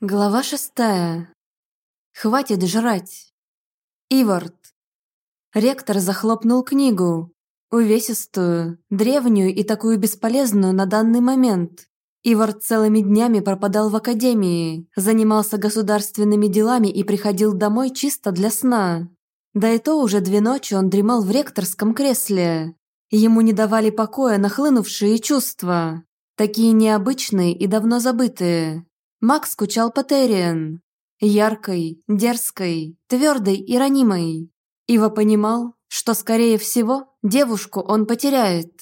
Глава шестая. Хватит жрать. Ивард. Ректор захлопнул книгу. Увесистую, древнюю и такую бесполезную на данный момент. Ивард целыми днями пропадал в академии, занимался государственными делами и приходил домой чисто для сна. Да и то уже две ночи он дремал в ректорском кресле. Ему не давали покоя нахлынувшие чувства. Такие необычные и давно забытые. Макс скучал по Терриен. Яркой, дерзкой, твердой и ранимой. Ива понимал, что, скорее всего, девушку он потеряет.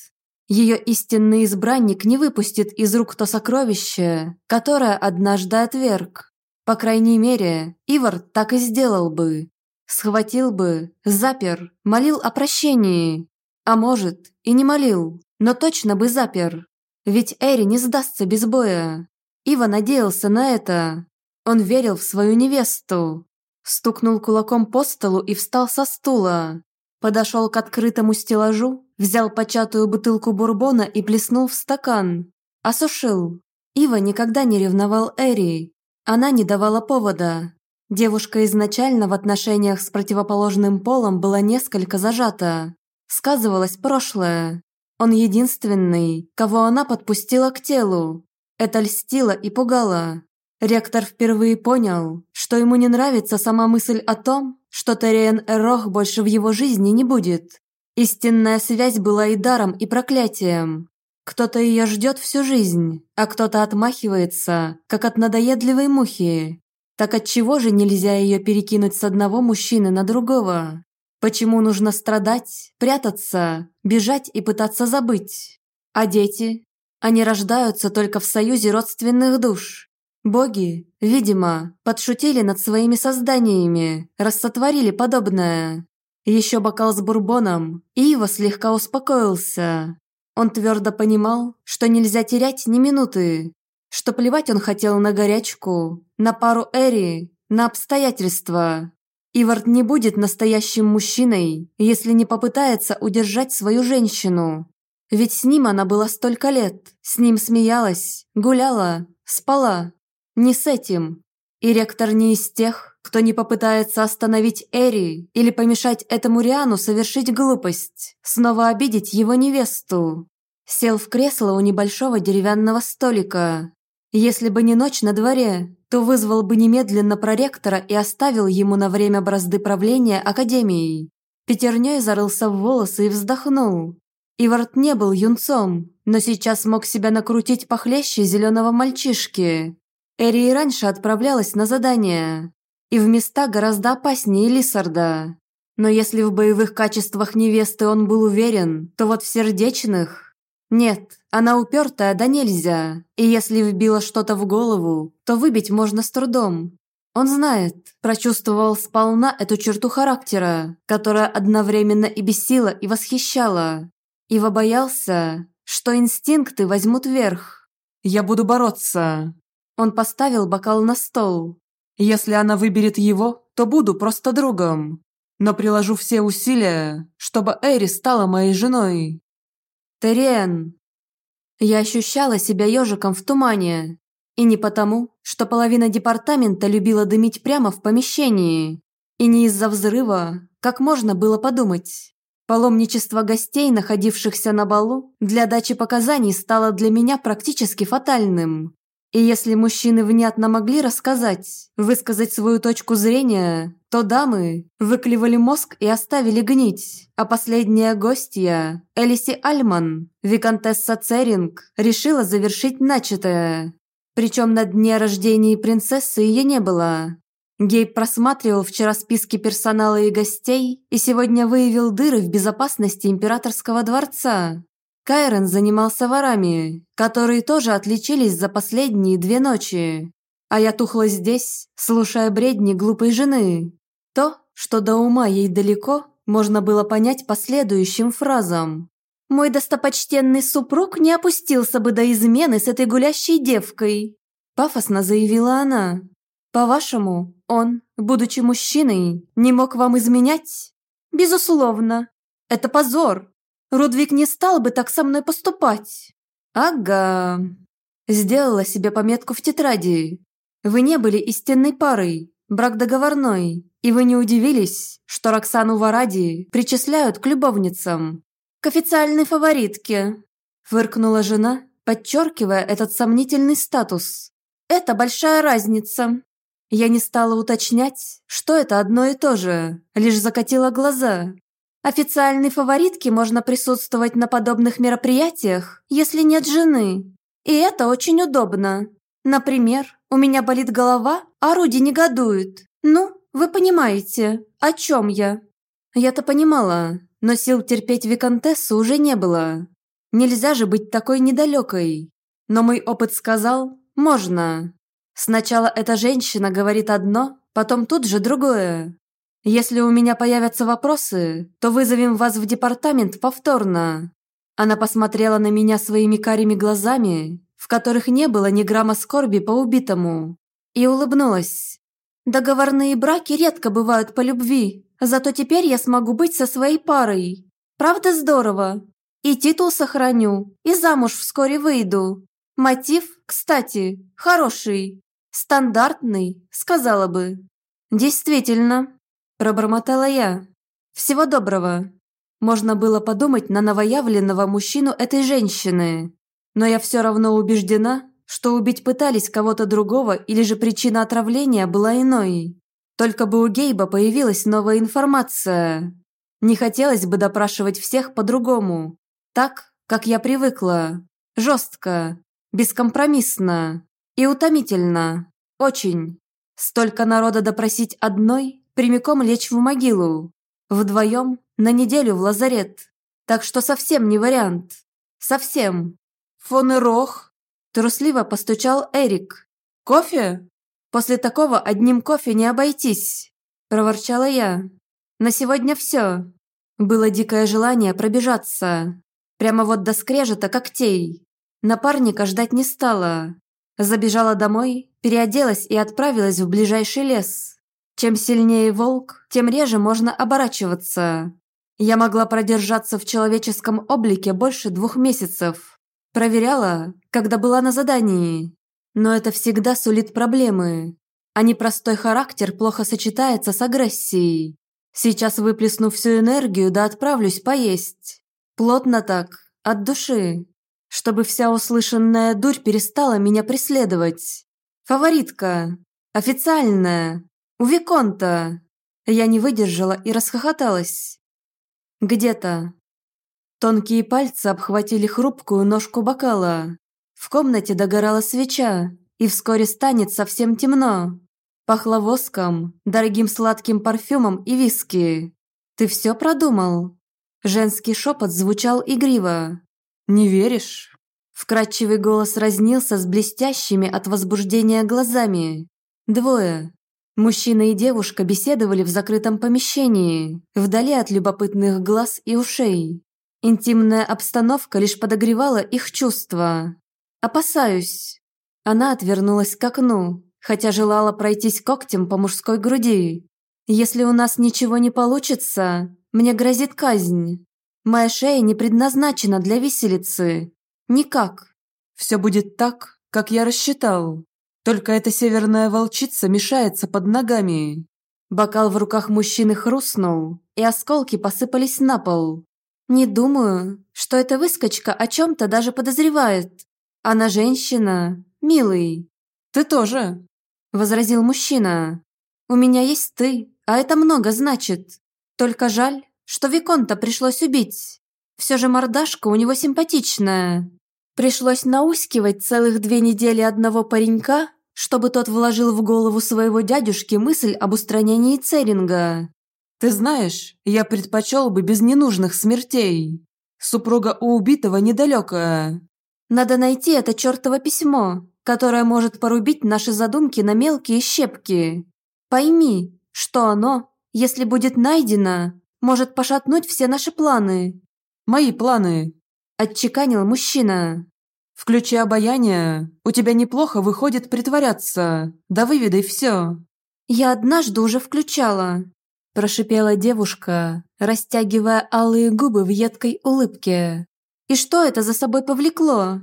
Ее истинный избранник не выпустит из рук то сокровище, которое однажды отверг. По крайней мере, Ивар так и сделал бы. Схватил бы, запер, молил о прощении. А может, и не молил, но точно бы запер. Ведь Эри не сдастся без боя. Ива надеялся на это. Он верил в свою невесту. Стукнул кулаком по столу и встал со стула. Подошел к открытому стеллажу, взял початую бутылку бурбона и плеснул в стакан. Осушил. Ива никогда не ревновал Эри. Она не давала повода. Девушка изначально в отношениях с противоположным полом была несколько зажата. Сказывалось прошлое. Он единственный, кого она подпустила к телу. Это льстило и пугало. Ректор впервые понял, что ему не нравится сама мысль о том, что Терриен Эрох больше в его жизни не будет. Истинная связь была и даром, и проклятием. Кто-то ее ждет всю жизнь, а кто-то отмахивается, как от надоедливой мухи. Так отчего же нельзя ее перекинуть с одного мужчины на другого? Почему нужно страдать, прятаться, бежать и пытаться забыть? А дети? Они рождаются только в союзе родственных душ. Боги, видимо, подшутили над своими созданиями, рассотворили подобное. Еще бокал с бурбоном, и Ива слегка успокоился. Он твердо понимал, что нельзя терять ни минуты, что плевать он хотел на горячку, на пару Эри, на обстоятельства. Ивард не будет настоящим мужчиной, если не попытается удержать свою женщину. Ведь с ним она была столько лет, с ним смеялась, гуляла, спала. Не с этим. И ректор не из тех, кто не попытается остановить Эри или помешать этому Риану совершить глупость, снова обидеть его невесту. Сел в кресло у небольшого деревянного столика. Если бы не ночь на дворе, то вызвал бы немедленно проректора и оставил ему на время бразды правления Академией. Пятерней зарылся в волосы и вздохнул. Ивард не был юнцом, но сейчас мог себя накрутить похлеще зеленого мальчишки. Эри и раньше отправлялась на задания. И в места гораздо опаснее Лисарда. Но если в боевых качествах невесты он был уверен, то вот в сердечных... Нет, она упертая да нельзя. И если вбила что-то в голову, то выбить можно с трудом. Он знает, прочувствовал сполна эту черту характера, которая одновременно и бесила, и восхищала. Ива боялся, что инстинкты возьмут верх. «Я буду бороться!» Он поставил бокал на стол. «Если она выберет его, то буду просто другом. Но приложу все усилия, чтобы Эри стала моей женой». «Терен!» Я ощущала себя ежиком в тумане. И не потому, что половина департамента любила дымить прямо в помещении. И не из-за взрыва, как можно было подумать. Паломничество гостей, находившихся на балу, для дачи показаний стало для меня практически фатальным. И если мужчины внятно могли рассказать, высказать свою точку зрения, то дамы выклевали мозг и оставили гнить. А последняя гостья, Элиси Альман, виконтесса Церинг, решила завершить начатое. Причем на дне рождения принцессы ее не было. Гейб просматривал вчера списки персонала и гостей и сегодня выявил дыры в безопасности императорского дворца. Кайрон занимался ворами, которые тоже отличились за последние две ночи. А я тухла здесь, слушая бредни глупой жены. То, что до ума ей далеко, можно было понять по следующим фразам. «Мой достопочтенный супруг не опустился бы до измены с этой гулящей девкой», пафосно заявила она. По-вашему, он, будучи мужчиной, не мог вам изменять? Безусловно. Это позор. Рудвик не стал бы так со мной поступать. Ага. Сделала себе пометку в тетради. Вы не были истинной парой, брак договорной, и вы не удивились, что Роксану Варади причисляют к любовницам, к официальной фаворитке», фыркнула жена, подчеркивая этот сомнительный статус. «Это большая разница». Я не стала уточнять, что это одно и то же, лишь закатила глаза. Официальной фаворитке можно присутствовать на подобных мероприятиях, если нет жены. И это очень удобно. Например, у меня болит голова, а Руди негодует. Ну, вы понимаете, о чем я? Я-то понимала, но сил терпеть Викантессу уже не было. Нельзя же быть такой недалекой. Но мой опыт сказал, можно. Сначала эта женщина говорит одно, потом тут же другое. Если у меня появятся вопросы, то вызовем вас в департамент повторно». Она посмотрела на меня своими карими глазами, в которых не было ни грамма скорби по убитому, и улыбнулась. «Договорные браки редко бывают по любви, зато теперь я смогу быть со своей парой. Правда здорово? И титул сохраню, и замуж вскоре выйду. Мотив, кстати, хороший. Стандартный, сказала бы. Действительно, пробормотала я. Всего доброго. Можно было подумать на новоявленного мужчину этой женщины. Но я все равно убеждена, что убить пытались кого-то другого или же причина отравления была иной. Только бы у Гейба появилась новая информация. Не хотелось бы допрашивать всех по-другому. Так, как я привыкла. Жестко, бескомпромиссно. И утомительно. Очень. Столько народа допросить одной, прямиком лечь в могилу. Вдвоем на неделю в лазарет. Так что совсем не вариант. Совсем. Фон и Рох. Трусливо постучал Эрик. «Кофе?» «После такого одним кофе не обойтись», – проворчала я. «На сегодня все». Было дикое желание пробежаться. Прямо вот до скрежета когтей. Напарника ждать не стала. Забежала домой, переоделась и отправилась в ближайший лес. Чем сильнее волк, тем реже можно оборачиваться. Я могла продержаться в человеческом облике больше двух месяцев. Проверяла, когда была на задании. Но это всегда сулит проблемы. А непростой характер плохо сочетается с агрессией. Сейчас выплесну всю энергию, да отправлюсь поесть. Плотно так, от души чтобы вся услышанная дурь перестала меня преследовать. Фаворитка. Официальная. У Виконта. Я не выдержала и расхохоталась. Где-то. Тонкие пальцы обхватили хрупкую ножку бокала. В комнате догорала свеча, и вскоре станет совсем темно. Пахло воском, дорогим сладким парфюмом и виски. «Ты все продумал?» Женский шепот звучал игриво. «Не веришь?» Вкрадчивый голос разнился с блестящими от возбуждения глазами. Двое. Мужчина и девушка беседовали в закрытом помещении, вдали от любопытных глаз и ушей. Интимная обстановка лишь подогревала их чувства. «Опасаюсь». Она отвернулась к окну, хотя желала пройтись когтем по мужской груди. «Если у нас ничего не получится, мне грозит казнь». Моя шея не предназначена для виселицы. Никак. Все будет так, как я рассчитал. Только эта северная волчица мешается под ногами. Бокал в руках мужчины хрустнул, и осколки посыпались на пол. Не думаю, что эта выскочка о чем-то даже подозревает. Она женщина, милый. Ты тоже, возразил мужчина. У меня есть ты, а это много значит. Только жаль, что Виконта пришлось убить. Все же мордашка у него симпатичная. Пришлось наускивать целых две недели одного паренька, чтобы тот вложил в голову своего дядюшки мысль об устранении Церинга. «Ты знаешь, я предпочел бы без ненужных смертей. Супруга у убитого недалекая. Надо найти это чертово письмо, которое может порубить наши задумки на мелкие щепки. Пойми, что оно, если будет найдено, может пошатнуть все наши планы». «Мои планы», – отчеканил мужчина. «Включи обаяние, у тебя неплохо выходит притворяться, да выведай все». «Я однажды уже включала», – прошипела девушка, растягивая алые губы в едкой улыбке. «И что это за собой повлекло?»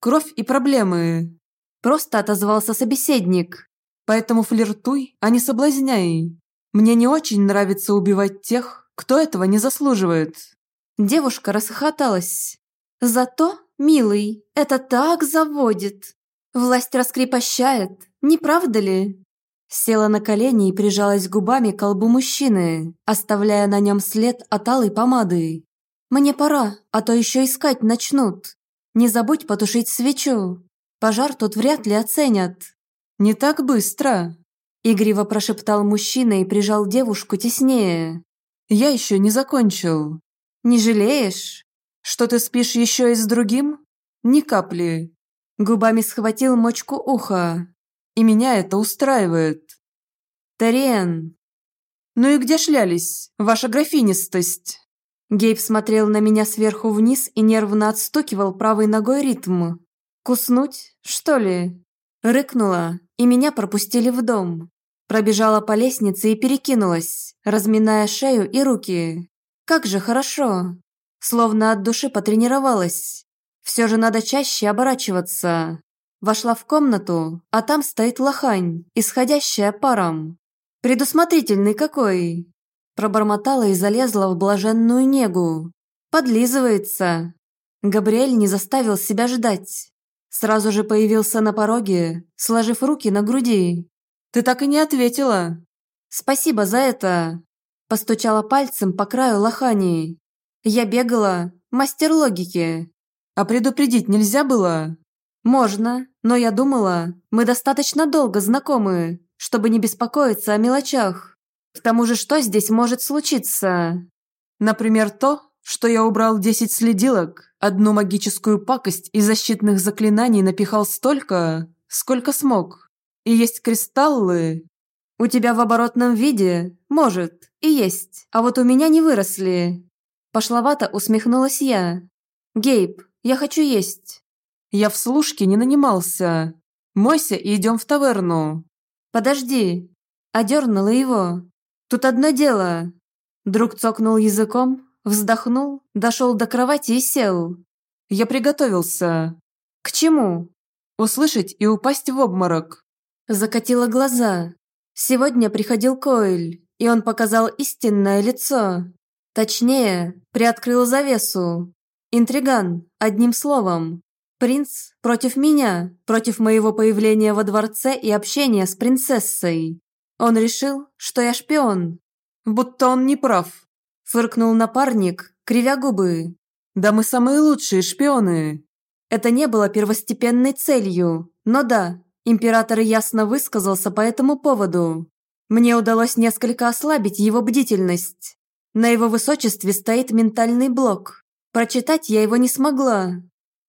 «Кровь и проблемы», – просто отозвался собеседник. Поэтому флиртуй, а не соблазняй. Мне не очень нравится убивать тех, кто этого не заслуживает». Девушка расхохоталась. «Зато, милый, это так заводит. Власть раскрепощает, не правда ли?» Села на колени и прижалась губами к колбу мужчины, оставляя на нем след от алой помады. «Мне пора, а то еще искать начнут. Не забудь потушить свечу. Пожар тут вряд ли оценят». «Не так быстро», – игриво прошептал мужчина и прижал девушку теснее. «Я еще не закончил». «Не жалеешь?» «Что ты спишь еще и с другим?» «Ни капли». Губами схватил мочку уха. И меня это устраивает. Тариен. Ну и где шлялись, ваша графинистость? Гейб смотрел на меня сверху вниз и нервно отстукивал правой ногой ритм. «Куснуть, что ли?» Рыкнула, и меня пропустили в дом. Пробежала по лестнице и перекинулась, разминая шею и руки. Как же хорошо. Словно от души потренировалась. Все же надо чаще оборачиваться. Вошла в комнату, а там стоит лохань, исходящая паром. «Предусмотрительный какой!» Пробормотала и залезла в блаженную негу. «Подлизывается!» Габриэль не заставил себя ждать. Сразу же появился на пороге, сложив руки на груди. «Ты так и не ответила!» «Спасибо за это!» Постучала пальцем по краю лохани. «Я бегала, мастер логики!» «А предупредить нельзя было?» «Можно, но я думала, мы достаточно долго знакомы, чтобы не беспокоиться о мелочах. К тому же, что здесь может случиться?» «Например, то, что я убрал 10 следилок, одну магическую пакость и защитных заклинаний напихал столько, сколько смог. И есть кристаллы». «У тебя в оборотном виде? Может, и есть, а вот у меня не выросли». Пошловато усмехнулась я. «Гейб, я хочу есть». Я в служке не нанимался. Мойся и идем в таверну». «Подожди». Одернула его. «Тут одно дело». Друг цокнул языком, вздохнул, дошел до кровати и сел. «Я приготовился». «К чему?» «Услышать и упасть в обморок». Закатила глаза. Сегодня приходил Койль, и он показал истинное лицо. Точнее, приоткрыл завесу. Интриган, одним словом. Принц против меня, против моего появления во дворце и общения с принцессой. Он решил, что я шпион. Будто он не прав. Фыркнул напарник, кривя губы. Да мы самые лучшие шпионы. Это не было первостепенной целью, но да, император ясно высказался по этому поводу. Мне удалось несколько ослабить его бдительность. На его высочестве стоит ментальный блок. Прочитать я его не смогла,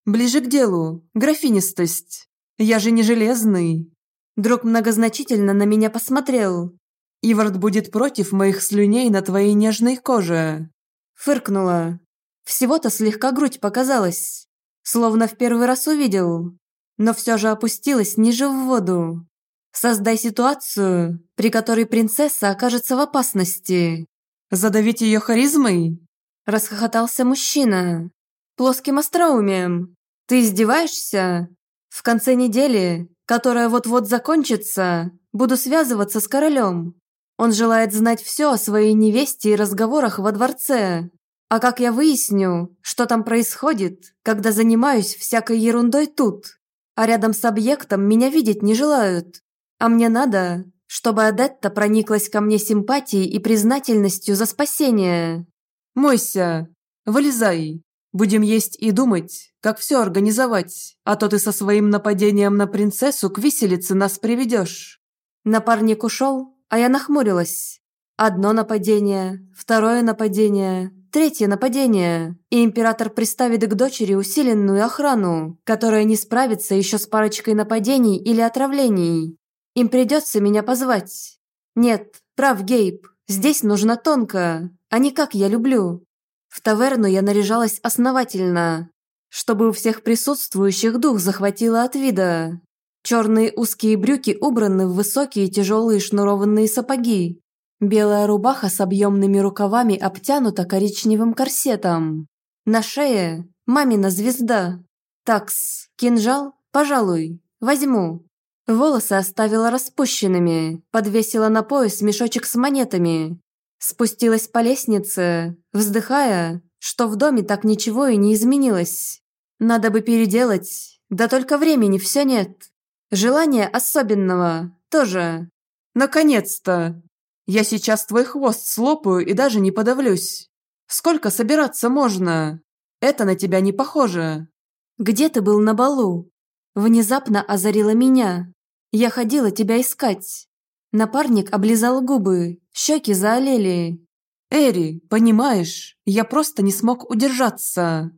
Ближе к делу, графинистость. Я же не железный. Друг многозначительно на меня посмотрел. Ивард будет против моих слюней на твоей нежной коже. Фыркнула. Всего-то слегка грудь показалась. Словно в первый раз увидел. Но все же опустилась ниже в воду. Создай ситуацию, при которой принцесса окажется в опасности. Задавить ее харизмой? Расхохотался мужчина. Плоским остроумием. Ты издеваешься? В конце недели, которая вот-вот закончится, буду связываться с королем. Он желает знать все о своей невесте и разговорах во дворце. А как я выясню, что там происходит, когда занимаюсь всякой ерундой тут? А рядом с объектом меня видеть не желают. А мне надо, чтобы Адетта прониклась ко мне симпатией и признательностью за спасение. «Мойся, вылезай!» Будем есть и думать, как все организовать, а то ты со своим нападением на принцессу к виселице нас приведешь». Напарник ушел, а я нахмурилась. Одно нападение, второе нападение, третье нападение, и император приставит к дочери усиленную охрану, которая не справится еще с парочкой нападений или отравлений. Им придется меня позвать. Нет, прав Гейб, здесь нужно тонко, а не как я люблю. В таверну я наряжалась основательно, чтобы у всех присутствующих дух захватило от вида. Черные узкие брюки убраны в высокие тяжелые шнурованные сапоги. Белая рубаха с объемными рукавами обтянута коричневым корсетом. На шее мамина звезда. Такс, кинжал, пожалуй, возьму. Волосы оставила распущенными, подвесила на пояс мешочек с монетами. Спустилась по лестнице, вздыхая, что в доме так ничего и не изменилось. Надо бы переделать, да только времени все нет. Желания особенного тоже. Наконец-то! Я сейчас твой хвост слопаю и даже не подавлюсь. Сколько собираться можно? Это на тебя не похоже. Где ты был на балу? Внезапно озарила меня. Я ходила тебя искать. Напарник облизал губы, щеки заолели. «Эри, понимаешь, я просто не смог удержаться!»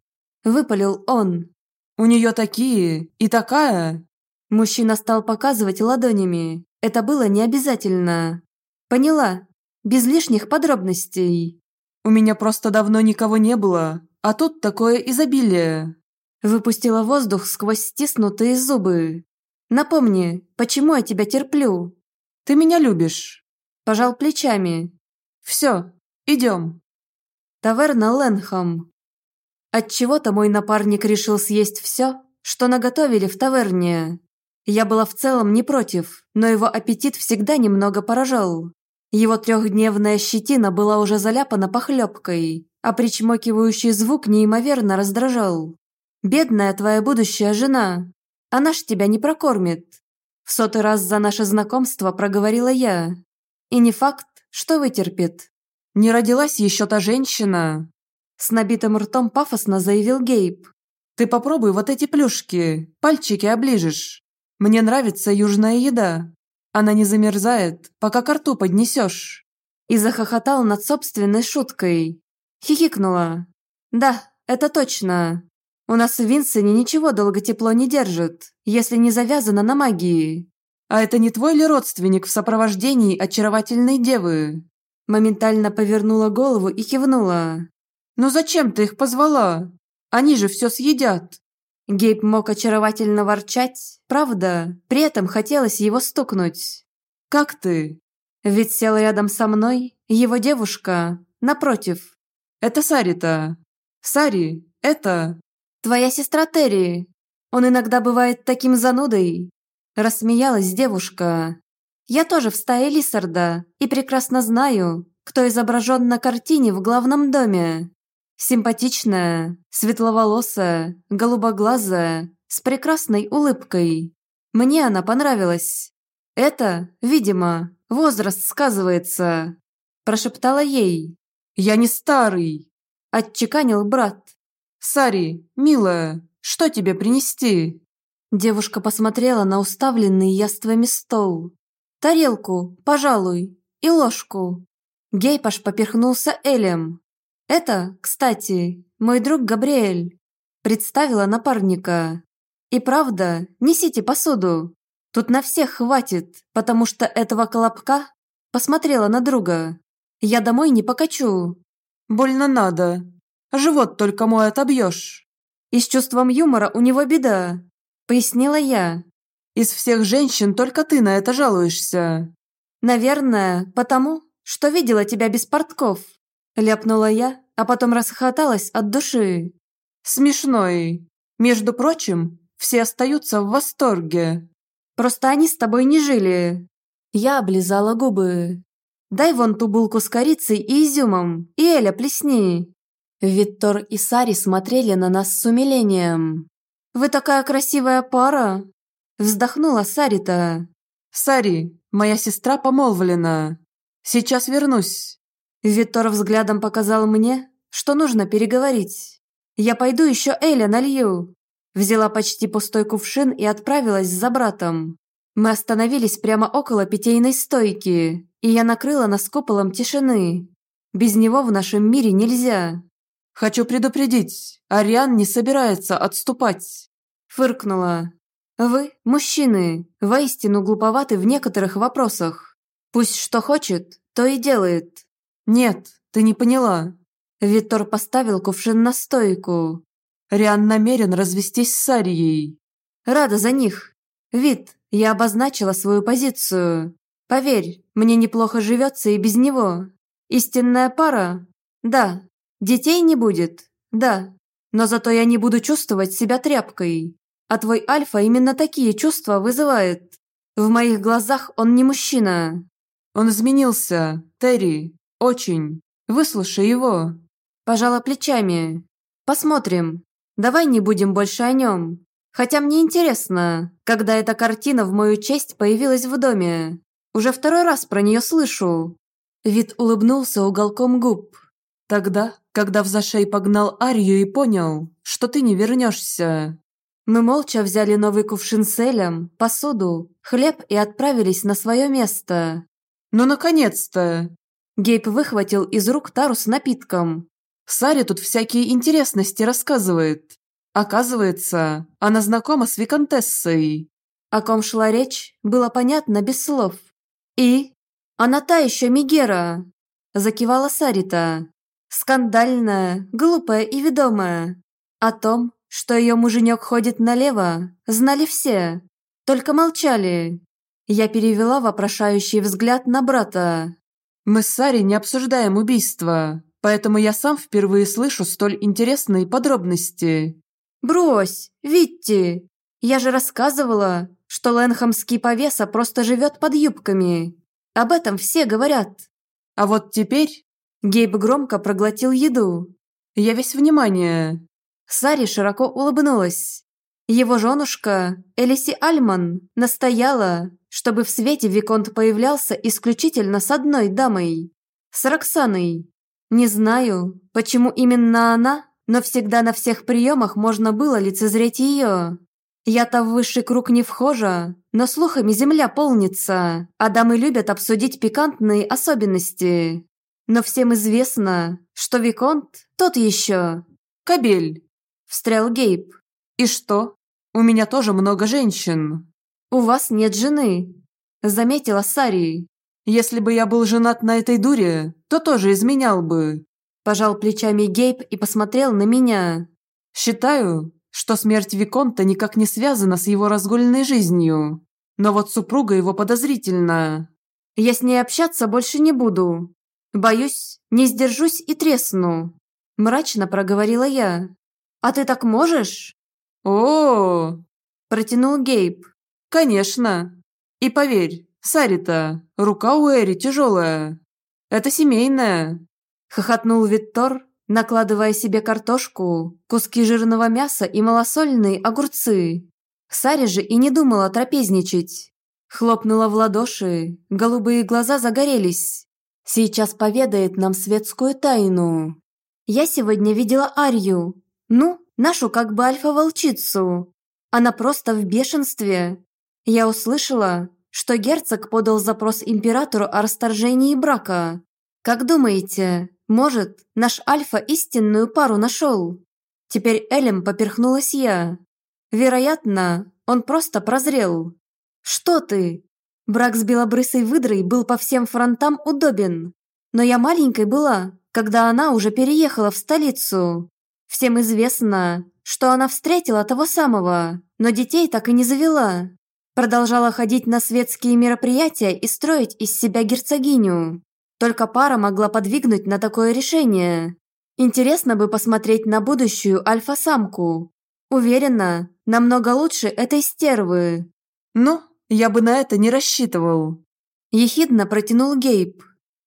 Выпалил он. «У нее такие и такая!» Мужчина стал показывать ладонями. Это было не обязательно. Поняла. Без лишних подробностей. «У меня просто давно никого не было, а тут такое изобилие!» Выпустила воздух сквозь стиснутые зубы. «Напомни, почему я тебя терплю?» «Ты меня любишь!» Пожал плечами. «Все, идем!» Таверна Ленхам. Отчего-то мой напарник решил съесть все, что наготовили в таверне. Я была в целом не против, но его аппетит всегда немного поражал. Его трехдневная щетина была уже заляпана похлебкой, а причмокивающий звук неимоверно раздражал. «Бедная твоя будущая жена. Она ж тебя не прокормит». В сотый раз за наше знакомство проговорила я. И не факт, что вытерпит. «Не родилась еще та женщина?» С набитым ртом пафосно заявил Гейб. «Ты попробуй вот эти плюшки, пальчики оближешь. Мне нравится южная еда. Она не замерзает, пока к рту поднесешь». И захохотал над собственной шуткой. Хихикнула. «Да, это точно. У нас в Винсене ничего долго тепло не держит, если не завязано на магии. А это не твой ли родственник в сопровождении очаровательной девы?» Моментально повернула голову и кивнула. «Ну зачем ты их позвала? Они же все съедят!» Гейб мог очаровательно ворчать, правда, при этом хотелось его стукнуть. «Как ты?» Ведь сел рядом со мной его девушка, напротив. «Это Сарита. Сари, это...» «Твоя сестра Терри. Он иногда бывает таким занудой». Рассмеялась девушка. «Я тоже в стае Лиссарда и прекрасно знаю, кто изображен на картине в главном доме. Симпатичная, светловолосая, голубоглазая, с прекрасной улыбкой. Мне она понравилась. Это, видимо, возраст сказывается», прошептала ей. «Я не старый», отчеканил брат. «Сари, милая, что тебе принести?» Девушка посмотрела на уставленный яствами стол. «Тарелку, пожалуй, и ложку». Гейпаш поперхнулся Элем. «Это, кстати, мой друг Габриэль», представила напарника. «И правда, несите посуду. Тут на всех хватит, потому что этого колобка...» Посмотрела на друга. «Я домой не покачу». «Больно надо», Живот только мой отобьешь». «И с чувством юмора у него беда», — пояснила я. «Из всех женщин только ты на это жалуешься». «Наверное, потому, что видела тебя без портков», — ляпнула я, а потом расхохоталась от души. «Смешной. Между прочим, все остаются в восторге». «Просто они с тобой не жили». Я облизала губы. «Дай вон ту булку с корицей и изюмом, и Эля плесни». Виктор и Сари смотрели на нас с умилением. «Вы такая красивая пара!» Вздохнула Сарита. «Сари, моя сестра помолвлена. Сейчас вернусь». Виктор взглядом показал мне, что нужно переговорить. «Я пойду еще Эля налью». Взяла почти пустой кувшин и отправилась за братом. Мы остановились прямо около питейной стойки, и я накрыла нас куполом тишины. Без него в нашем мире нельзя. «Хочу предупредить, Ариан не собирается отступать!» Фыркнула. «Вы, мужчины, воистину глуповаты в некоторых вопросах. Пусть что хочет, то и делает». «Нет, ты не поняла». Витор поставил кувшин на стойку. Риан намерен развестись с Арией. «Рада за них. Вид, я обозначила свою позицию. Поверь, мне неплохо живется и без него. Истинная пара? Да, Детей не будет, да, но зато я не буду чувствовать себя тряпкой. А твой Альфа именно такие чувства вызывает. В моих глазах он не мужчина. Он изменился, Терри. Очень. Выслушай его. Пожала плечами. Посмотрим. Давай не будем больше о нем. Хотя мне интересно, когда эта картина в мою честь появилась в доме. Уже второй раз про нее слышу. Вид улыбнулся уголком губ. Тогда, когда в зашей погнал Арию и понял, что ты не вернешься. Мы молча взяли новый кувшин с элем, посуду, хлеб и отправились на свое место. «Ну, наконец-то!» Гейб выхватил из рук тару с напитком. «Саре тут всякие интересности рассказывает. Оказывается, она знакома с Викантессой». О ком шла речь, было понятно без слов. «И? Она та еще Мигера!» Закивала Сарита. Скандальная, глупая и ведомая. О том, что ее муженек ходит налево, знали все. Только молчали. Я перевела вопрошающий взгляд на брата. «Мы с Сарей не обсуждаем убийство, поэтому я сам впервые слышу столь интересные подробности». «Брось, Витти! Я же рассказывала, что Ленхамский повеса просто живет под юбками. Об этом все говорят». «А вот теперь...» Гейб громко проглотил еду. «Я весь внимание». Сари широко улыбнулась. Его женушка, Элиси Альман, настояла, чтобы в свете Виконт появлялся исключительно с одной дамой. С Роксаной. Не знаю, почему именно она, но всегда на всех приемах можно было лицезреть ее. Я-то в высший круг не вхожа, но слухами земля полнится, а дамы любят обсудить пикантные особенности. Но всем известно, что Виконт тот еще. «Кобель!» – встрял Гейб. «И что? У меня тоже много женщин». «У вас нет жены», – заметила Сари. «Если бы я был женат на этой дуре, то тоже изменял бы». Пожал плечами Гейб и посмотрел на меня. «Считаю, что смерть Виконта никак не связана с его разгульной жизнью. Но вот супруга его подозрительна. Я с ней общаться больше не буду. Боюсь, не сдержусь и тресну. Мрачно проговорила я. А ты так можешь? О, -о, -о протянул Гейб. Конечно. И поверь, Сарита, рука у Эри тяжелая. Это семейная. Хохотнул Виттор, накладывая себе картошку, куски жирного мяса и малосольные огурцы. Саре же и не думала трапезничать. Хлопнула в ладоши, голубые глаза загорелись. Сейчас поведает нам светскую тайну. Я сегодня видела Арью. Ну, нашу как бы альфа-волчицу. Она просто в бешенстве. Я услышала, что герцог подал запрос императору о расторжении брака. Как думаете, может, наш Альфа истинную пару нашел? Теперь Элем поперхнулась я. Вероятно, он просто прозрел. Что ты? Брак с белобрысой выдрой был по всем фронтам удобен. Но я маленькой была, когда она уже переехала в столицу. Всем известно, что она встретила того самого, но детей так и не завела. Продолжала ходить на светские мероприятия и строить из себя герцогиню. Только пара могла подвигнуть на такое решение. Интересно бы посмотреть на будущую альфа-самку. Уверена, намного лучше этой стервы. Ну, я бы на это не рассчитывал. Ехидно протянул Гейб.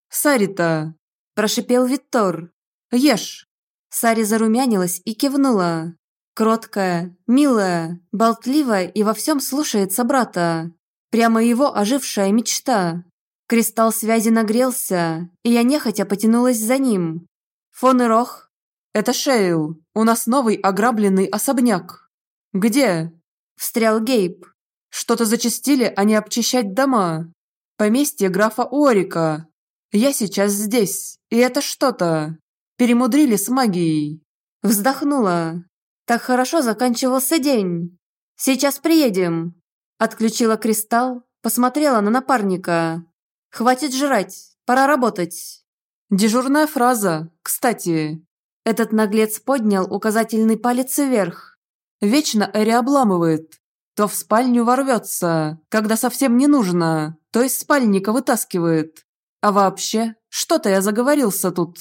Сарита. Прошипел Виттор. Ешь. Сари зарумянилась и кивнула. Кроткая, милая, болтливая и во всем слушается брата. Прямо его ожившая мечта. Кристалл связи нагрелся, и я нехотя потянулась за ним. Фон и Рох. «Это Шейл. У нас новый ограбленный особняк». «Где?» Встрял Гейб. «Что-то зачистили, а не обчищать дома. Поместье графа Орика. Я сейчас здесь, и это что-то. Перемудрили с магией». Вздохнула. Так хорошо заканчивался день. Сейчас приедем. Отключила кристалл, посмотрела на напарника. Хватит жрать, пора работать. Дежурная фраза, кстати. Этот наглец поднял указательный палец вверх. Вечно Эри обламывает. То в спальню ворвется, когда совсем не нужно, то из спальника вытаскивает. А вообще, что-то я заговорился тут.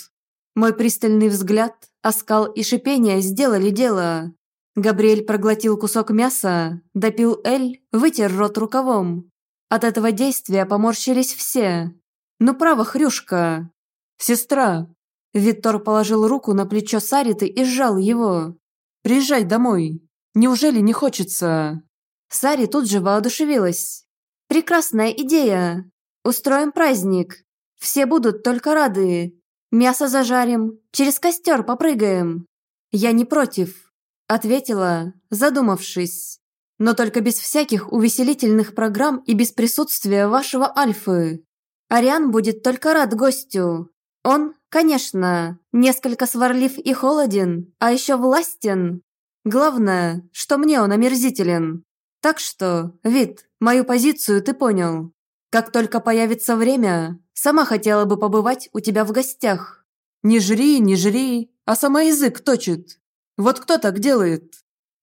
Мой пристальный взгляд, оскал и шипение сделали дело. Габриэль проглотил кусок мяса, допил эль, вытер рот рукавом. От этого действия поморщились все. Ну право, Хрюшка. «Сестра!» Виттор положил руку на плечо Сариты и сжал его. «Приезжай домой. Неужели не хочется?» Сари тут же воодушевилась. «Прекрасная идея. Устроим праздник. Все будут только рады. Мясо зажарим, через костер попрыгаем». «Я не против», – ответила, задумавшись. «Но только без всяких увеселительных программ и без присутствия вашего Альфы. Ариан будет только рад гостю. Он, конечно, несколько сварлив и холоден, а еще властен. Главное, что мне он омерзителен. Так что, вид, мою позицию ты понял. Как только появится время, сама хотела бы побывать у тебя в гостях. Не жри, не жри, а сама язык точит. Вот кто так делает?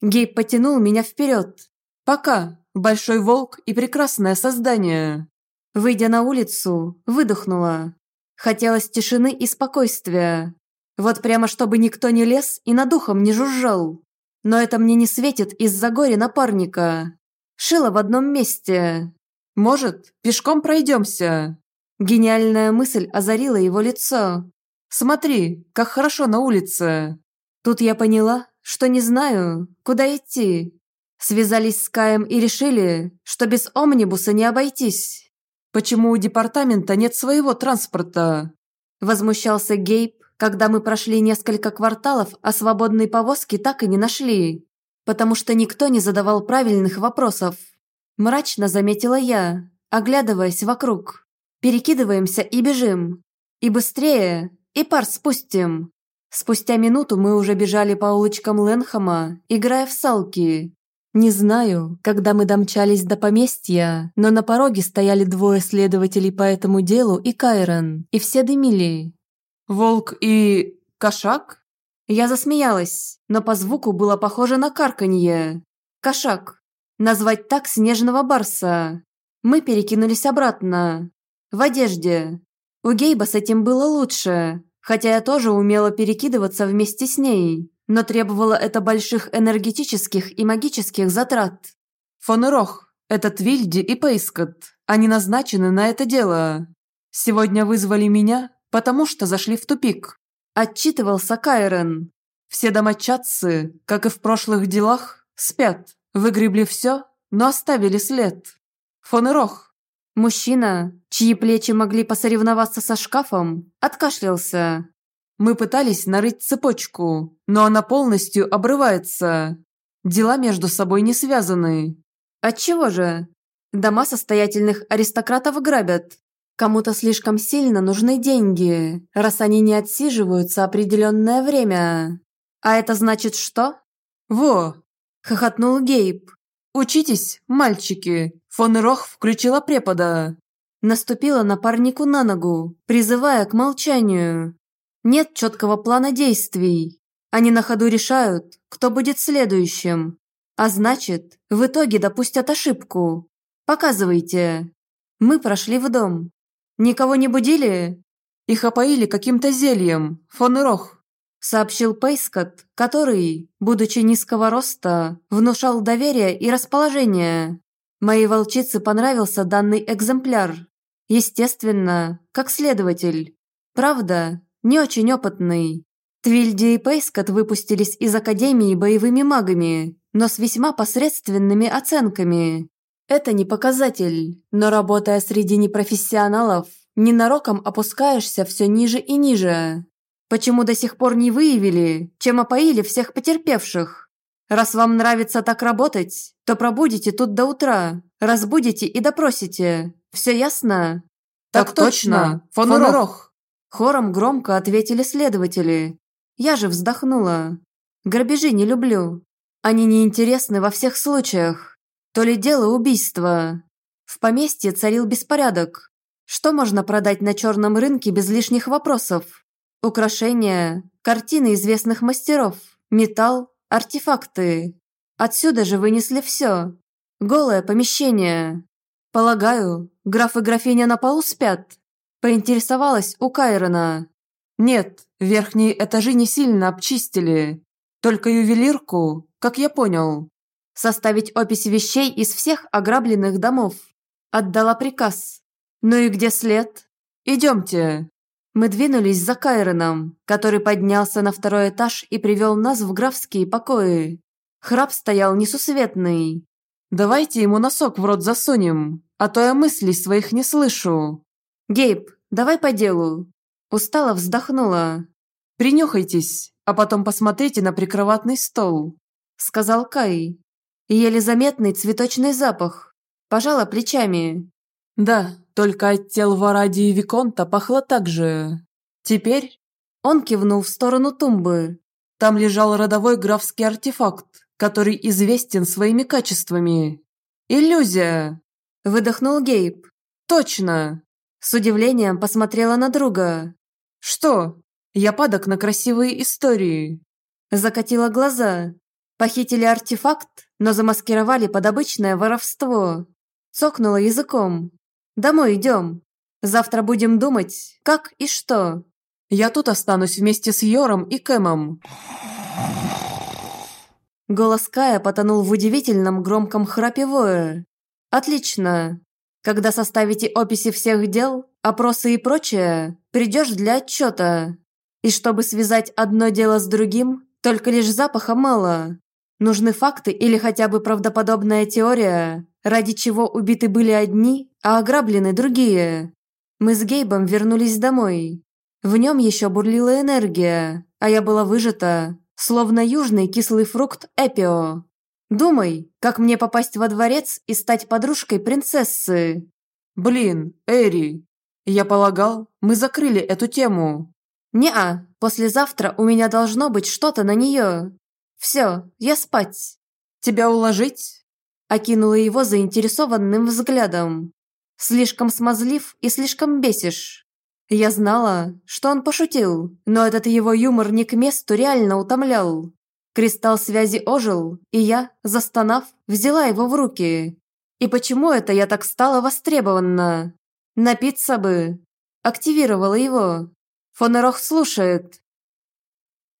Гейб потянул меня вперед. Пока, большой волк и прекрасное создание. Выйдя на улицу, выдохнула. Хотелось тишины и спокойствия. Вот прямо чтобы никто не лез и над ухом не жужжал. Но это мне не светит из-за горя напарника. Шила в одном месте. Может, пешком пройдемся? Гениальная мысль озарила его лицо. Смотри, как хорошо на улице. Тут я поняла, что не знаю, куда идти. Связались с Каем и решили, что без омнибуса не обойтись. Почему у департамента нет своего транспорта?» Возмущался Гейб, когда мы прошли несколько кварталов, а свободной повозки так и не нашли. Потому что никто не задавал правильных вопросов. Мрачно заметила я, оглядываясь вокруг. Перекидываемся и бежим. И быстрее, и пар спустим. Спустя минуту мы уже бежали по улочкам Ленхама, играя в салки. Не знаю, когда мы домчались до поместья, но на пороге стояли двое следователей по этому делу и Кайрон, и все дымили. «Волк и... кошак?» Я засмеялась, но по звуку было похоже на карканье. «Кошак. Назвать так снежного барса». Мы перекинулись обратно. В одежде. У Гейба с этим было лучше, хотя я тоже умела перекидываться вместе с ней но требовало это больших энергетических и магических затрат. «Фон Рох, это Твильди и Пейскот. Они назначены на это дело. Сегодня вызвали меня, потому что зашли в тупик», – отчитывался Кайрен. «Все домочадцы, как и в прошлых делах, спят, выгребли все, но оставили след. Фон Рох». Мужчина, чьи плечи могли посоревноваться со шкафом, откашлялся. Мы пытались нарыть цепочку, но она полностью обрывается. Дела между собой не связаны. Отчего же? Дома состоятельных аристократов грабят. Кому-то слишком сильно нужны деньги, раз они не отсиживаются определенное время. А это значит что? Во! Хохотнул Гейб. Учитесь, мальчики. Фон Рох включила препода. Наступила напарнику на ногу, призывая к молчанию. Нет четкого плана действий. Они на ходу решают, кто будет следующим. А значит, в итоге допустят ошибку. Показывайте. Мы прошли в дом. Никого не будили? Их опоили каким-то зельем, фон Рох. Сообщил Пейскот, который, будучи низкого роста, внушал доверие и расположение. Моей волчице понравился данный экземпляр. Естественно, как следователь. Правда, не очень опытный. Твильди и Пейскот выпустились из Академии боевыми магами, но с весьма посредственными оценками. Это не показатель, но работая среди непрофессионалов, ненароком опускаешься все ниже и ниже. Почему до сих пор не выявили, чем опоили всех потерпевших? Раз вам нравится так работать, то пробудете тут до утра, разбудите и допросите. Все ясно? Так, так точно, фон Рох. Хором громко ответили следователи. Я же вздохнула. Грабежи не люблю. Они неинтересны во всех случаях. То ли дело убийства. В поместье царил беспорядок. Что можно продать на черном рынке без лишних вопросов? Украшения, картины известных мастеров, металл, артефакты. Отсюда же вынесли все. Голое помещение. Полагаю, граф и графиня на полу спят. Поинтересовалась у Кайрона. «Нет, верхние этажи не сильно обчистили. Только ювелирку, как я понял». Составить опись вещей из всех ограбленных домов. Отдала приказ. «Ну и где след?» «Идемте». Мы двинулись за Кайроном, который поднялся на второй этаж и привел нас в графские покои. Храп стоял несусветный. «Давайте ему носок в рот засунем, а то я мыслей своих не слышу». «Гейб, давай по делу». Устало вздохнула. «Принюхайтесь, а потом посмотрите на прикроватный стол», сказал Кай. Еле заметный цветочный запах. Пожала плечами. «Да, только от тел Варади и Виконта пахло так же. Теперь...» Он кивнул в сторону тумбы. Там лежал родовой графский артефакт, который известен своими качествами. «Иллюзия!» Выдохнул Гейб. «Точно!» С удивлением посмотрела на друга. «Что? Я падок на красивые истории». Закатила глаза. Похитили артефакт, но замаскировали под обычное воровство. Цокнула языком. «Домой идем. Завтра будем думать, как и что». «Я тут останусь вместе с Йором и Кэмом». Голос Кая потонул в удивительном громком храпе. «Отлично. Когда составите описи всех дел, опросы и прочее, придешь для отчета. И чтобы связать одно дело с другим, только лишь запаха мало. Нужны факты или хотя бы правдоподобная теория, ради чего убиты были одни, а ограблены другие. Мы с Гейбом вернулись домой. В нем еще бурлила энергия, а я была выжата, словно южный кислый фрукт Эпио. Думай, как мне попасть во дворец и стать подружкой принцессы. Блин, Эри, я полагал, мы закрыли эту тему. Не-а, послезавтра у меня должно быть что-то на нее. Все, я спать. Тебя уложить? Окинула его заинтересованным взглядом. Слишком смазлив и слишком бесишь. Я знала, что он пошутил, но этот его юмор не к месту реально утомлял. Кристалл связи ожил, и я, застонав, взяла его в руки. И почему это я так стала востребованна? Напиться бы. Активировала его. Фонарох слушает.